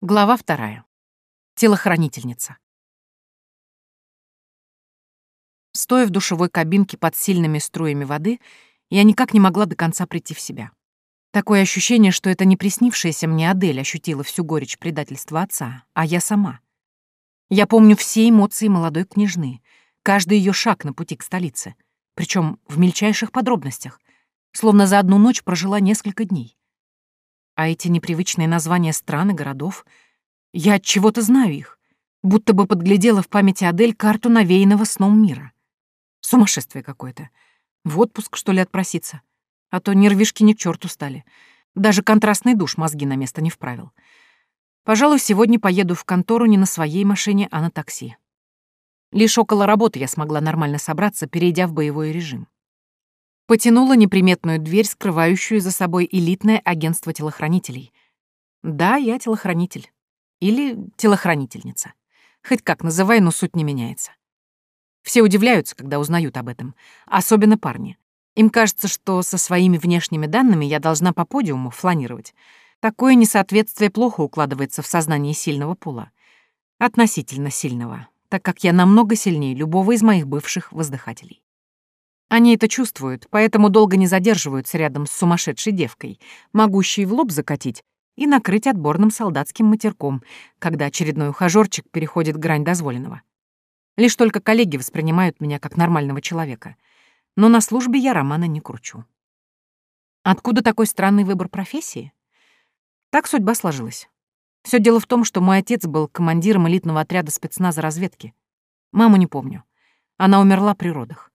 Глава вторая. Телохранительница. Стоя в душевой кабинке под сильными струями воды, я никак не могла до конца прийти в себя. Такое ощущение, что это не приснившаяся мне Адель ощутила всю горечь предательства отца, а я сама. Я помню все эмоции молодой княжны, каждый ее шаг на пути к столице, причем в мельчайших подробностях, словно за одну ночь прожила несколько дней. А эти непривычные названия стран и городов, я от чего-то знаю их, будто бы подглядела в памяти Адель карту навеянного сном мира. Сумасшествие какое-то. В отпуск, что ли, отпроситься? А то нервишки ни к черту стали. Даже контрастный душ мозги на место не вправил. Пожалуй, сегодня поеду в контору не на своей машине, а на такси. Лишь около работы я смогла нормально собраться, перейдя в боевой режим потянула неприметную дверь, скрывающую за собой элитное агентство телохранителей. Да, я телохранитель. Или телохранительница. Хоть как называй, но суть не меняется. Все удивляются, когда узнают об этом. Особенно парни. Им кажется, что со своими внешними данными я должна по подиуму фланировать. Такое несоответствие плохо укладывается в сознание сильного пола. Относительно сильного, так как я намного сильнее любого из моих бывших воздыхателей. Они это чувствуют, поэтому долго не задерживаются рядом с сумасшедшей девкой, могущей в лоб закатить и накрыть отборным солдатским матерком, когда очередной ухажёрчик переходит грань дозволенного. Лишь только коллеги воспринимают меня как нормального человека. Но на службе я романа не кручу. Откуда такой странный выбор профессии? Так судьба сложилась. Все дело в том, что мой отец был командиром элитного отряда спецназа разведки. Маму не помню. Она умерла при родах.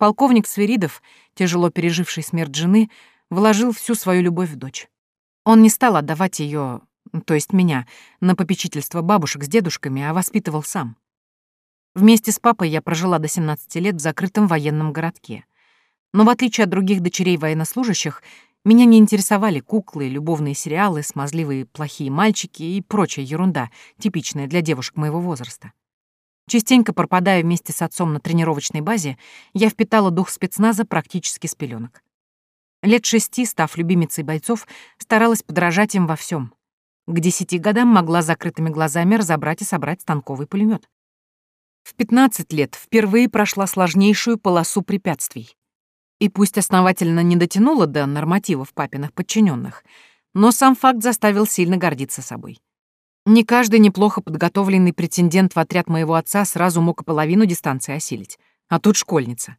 Полковник Сверидов, тяжело переживший смерть жены, вложил всю свою любовь в дочь. Он не стал отдавать ее, то есть меня, на попечительство бабушек с дедушками, а воспитывал сам. Вместе с папой я прожила до 17 лет в закрытом военном городке. Но в отличие от других дочерей военнослужащих, меня не интересовали куклы, любовные сериалы, смазливые плохие мальчики и прочая ерунда, типичная для девушек моего возраста. Частенько пропадая вместе с отцом на тренировочной базе, я впитала дух спецназа практически с пеленок. Лет шести, став любимицей бойцов, старалась подражать им во всем. К десяти годам могла закрытыми глазами разобрать и собрать станковый пулемет. В 15 лет впервые прошла сложнейшую полосу препятствий. И пусть основательно не дотянула до нормативов папиных подчиненных, но сам факт заставил сильно гордиться собой. Не каждый неплохо подготовленный претендент в отряд моего отца сразу мог и половину дистанции осилить. А тут школьница.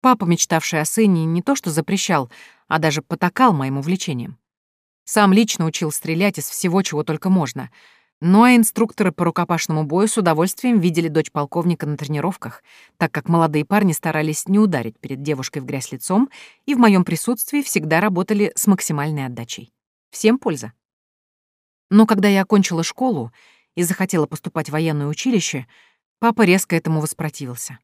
Папа, мечтавший о сыне, не то что запрещал, а даже потакал моим увлечением. Сам лично учил стрелять из всего, чего только можно. Ну а инструкторы по рукопашному бою с удовольствием видели дочь полковника на тренировках, так как молодые парни старались не ударить перед девушкой в грязь лицом и в моем присутствии всегда работали с максимальной отдачей. Всем польза. Но когда я окончила школу и захотела поступать в военное училище, папа резко этому воспротивился.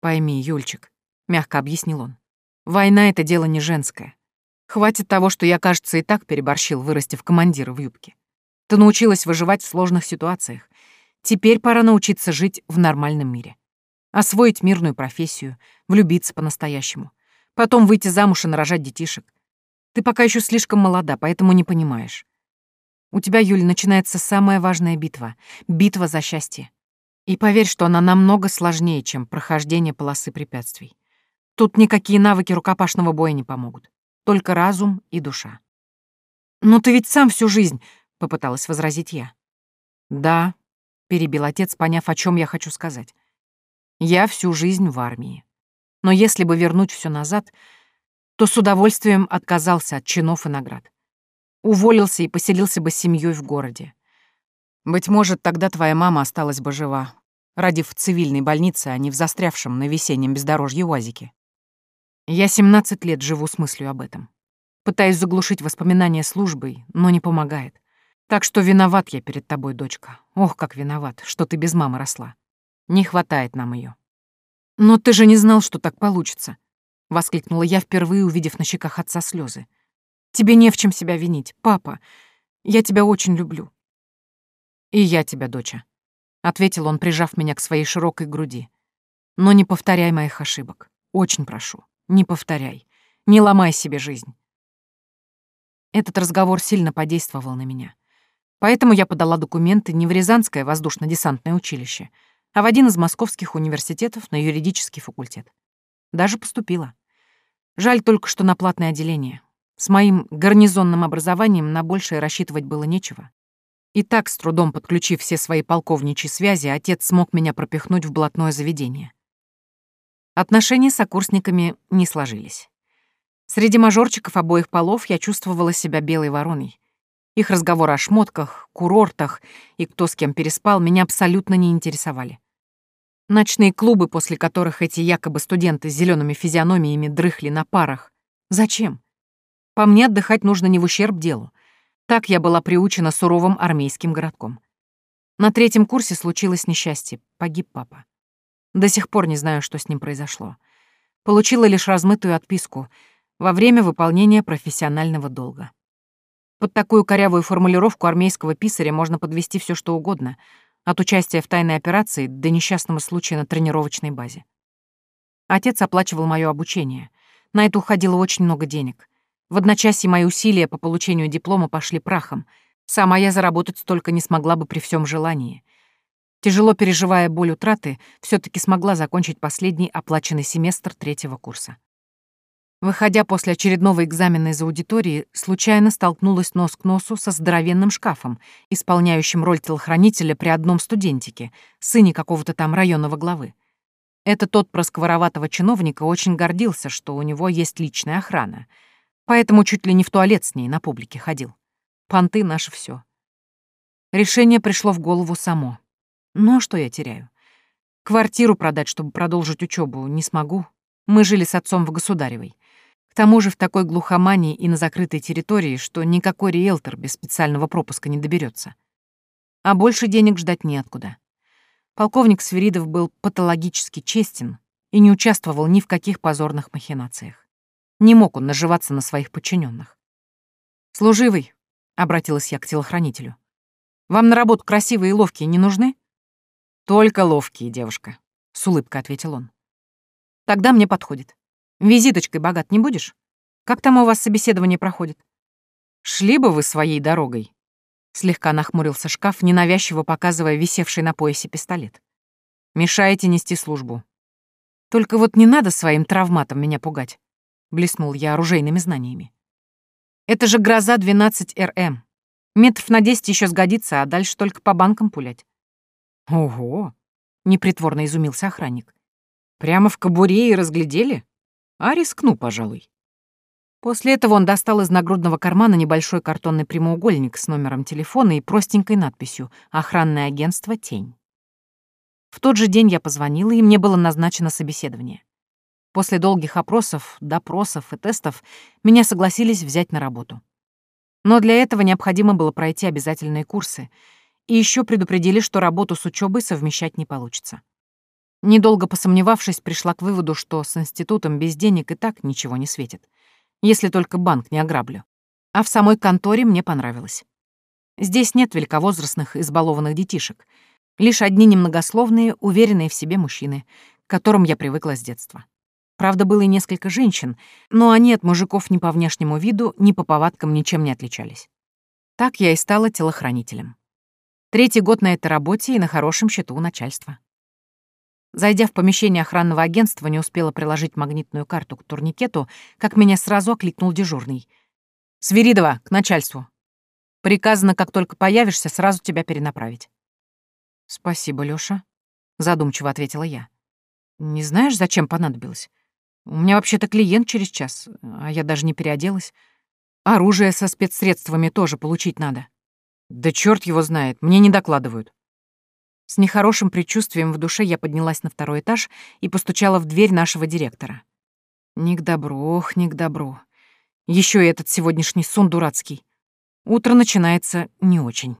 «Пойми, Юльчик», — мягко объяснил он, — «война — это дело не женское. Хватит того, что я, кажется, и так переборщил, вырастив командира в юбке. Ты научилась выживать в сложных ситуациях. Теперь пора научиться жить в нормальном мире. Освоить мирную профессию, влюбиться по-настоящему. Потом выйти замуж и нарожать детишек. Ты пока еще слишком молода, поэтому не понимаешь. У тебя, Юль, начинается самая важная битва — битва за счастье. И поверь, что она намного сложнее, чем прохождение полосы препятствий. Тут никакие навыки рукопашного боя не помогут. Только разум и душа. «Но ты ведь сам всю жизнь...» — попыталась возразить я. «Да», — перебил отец, поняв, о чем я хочу сказать. «Я всю жизнь в армии. Но если бы вернуть все назад, то с удовольствием отказался от чинов и наград уволился и поселился бы с семьей в городе. Быть может, тогда твоя мама осталась бы жива, родив в цивильной больнице, а не в застрявшем на весеннем бездорожье УАЗике. Я 17 лет живу с мыслью об этом. Пытаюсь заглушить воспоминания службой, но не помогает. Так что виноват я перед тобой, дочка. Ох, как виноват, что ты без мамы росла. Не хватает нам ее. Но ты же не знал, что так получится, воскликнула я, впервые увидев на щеках отца слезы. Тебе не в чем себя винить, папа. Я тебя очень люблю». «И я тебя, доча», — ответил он, прижав меня к своей широкой груди. «Но не повторяй моих ошибок. Очень прошу, не повторяй. Не ломай себе жизнь». Этот разговор сильно подействовал на меня. Поэтому я подала документы не в Рязанское воздушно-десантное училище, а в один из московских университетов на юридический факультет. Даже поступила. Жаль только, что на платное отделение. С моим гарнизонным образованием на большее рассчитывать было нечего. И так, с трудом подключив все свои полковничьи связи, отец смог меня пропихнуть в блатное заведение. Отношения с сокурсниками не сложились. Среди мажорчиков обоих полов я чувствовала себя белой вороной. Их разговоры о шмотках, курортах и кто с кем переспал меня абсолютно не интересовали. Ночные клубы, после которых эти якобы студенты с зелеными физиономиями дрыхли на парах. Зачем? По мне отдыхать нужно не в ущерб делу. Так я была приучена суровым армейским городком. На третьем курсе случилось несчастье. Погиб папа. До сих пор не знаю, что с ним произошло. Получила лишь размытую отписку во время выполнения профессионального долга. Под такую корявую формулировку армейского писаря можно подвести все что угодно — от участия в тайной операции до несчастного случая на тренировочной базе. Отец оплачивал мое обучение. На это уходило очень много денег. В одночасье мои усилия по получению диплома пошли прахом. Сама я заработать столько не смогла бы при всем желании. Тяжело переживая боль утраты, все таки смогла закончить последний оплаченный семестр третьего курса. Выходя после очередного экзамена из аудитории, случайно столкнулась нос к носу со здоровенным шкафом, исполняющим роль телохранителя при одном студентике, сыне какого-то там районного главы. Это тот просковороватого чиновника очень гордился, что у него есть личная охрана, поэтому чуть ли не в туалет с ней на публике ходил. Понты — наше все. Решение пришло в голову само. Ну а что я теряю? Квартиру продать, чтобы продолжить учебу, не смогу. Мы жили с отцом в Государевой тому же в такой глухомании и на закрытой территории, что никакой риэлтор без специального пропуска не доберется. А больше денег ждать неоткуда. Полковник Свиридов был патологически честен и не участвовал ни в каких позорных махинациях. Не мог он наживаться на своих подчиненных. «Служивый», — обратилась я к телохранителю, — «вам на работу красивые и ловкие не нужны?» «Только ловкие, девушка», — с улыбкой ответил он. «Тогда мне подходит. Визиточкой богат не будешь? Как там у вас собеседование проходит? Шли бы вы своей дорогой. Слегка нахмурился шкаф, ненавязчиво показывая висевший на поясе пистолет. Мешаете нести службу. Только вот не надо своим травматом меня пугать. Блеснул я оружейными знаниями. Это же гроза 12 РМ. Метров на 10 еще сгодится, а дальше только по банкам пулять. Ого! Непритворно изумился охранник. Прямо в кобуре и разглядели? А рискну, пожалуй. После этого он достал из нагрудного кармана небольшой картонный прямоугольник с номером телефона и простенькой надписью «Охранное агентство «Тень». В тот же день я позвонила, и мне было назначено собеседование. После долгих опросов, допросов и тестов меня согласились взять на работу. Но для этого необходимо было пройти обязательные курсы, и еще предупредили, что работу с учебой совмещать не получится. Недолго посомневавшись, пришла к выводу, что с институтом без денег и так ничего не светит, если только банк не ограблю. А в самой конторе мне понравилось. Здесь нет великовозрастных избалованных детишек, лишь одни немногословные, уверенные в себе мужчины, к которым я привыкла с детства. Правда, было и несколько женщин, но они от мужиков ни по внешнему виду, ни по повадкам ничем не отличались. Так я и стала телохранителем. Третий год на этой работе и на хорошем счету у начальства. Зайдя в помещение охранного агентства, не успела приложить магнитную карту к турникету, как меня сразу окликнул дежурный. «Свиридова, к начальству. Приказано, как только появишься, сразу тебя перенаправить». «Спасибо, Лёша», — задумчиво ответила я. «Не знаешь, зачем понадобилось? У меня вообще-то клиент через час, а я даже не переоделась. Оружие со спецсредствами тоже получить надо». «Да чёрт его знает, мне не докладывают». С нехорошим предчувствием в душе я поднялась на второй этаж и постучала в дверь нашего директора. Не к добру, ох, не к добру. Еще и этот сегодняшний сон дурацкий. Утро начинается не очень.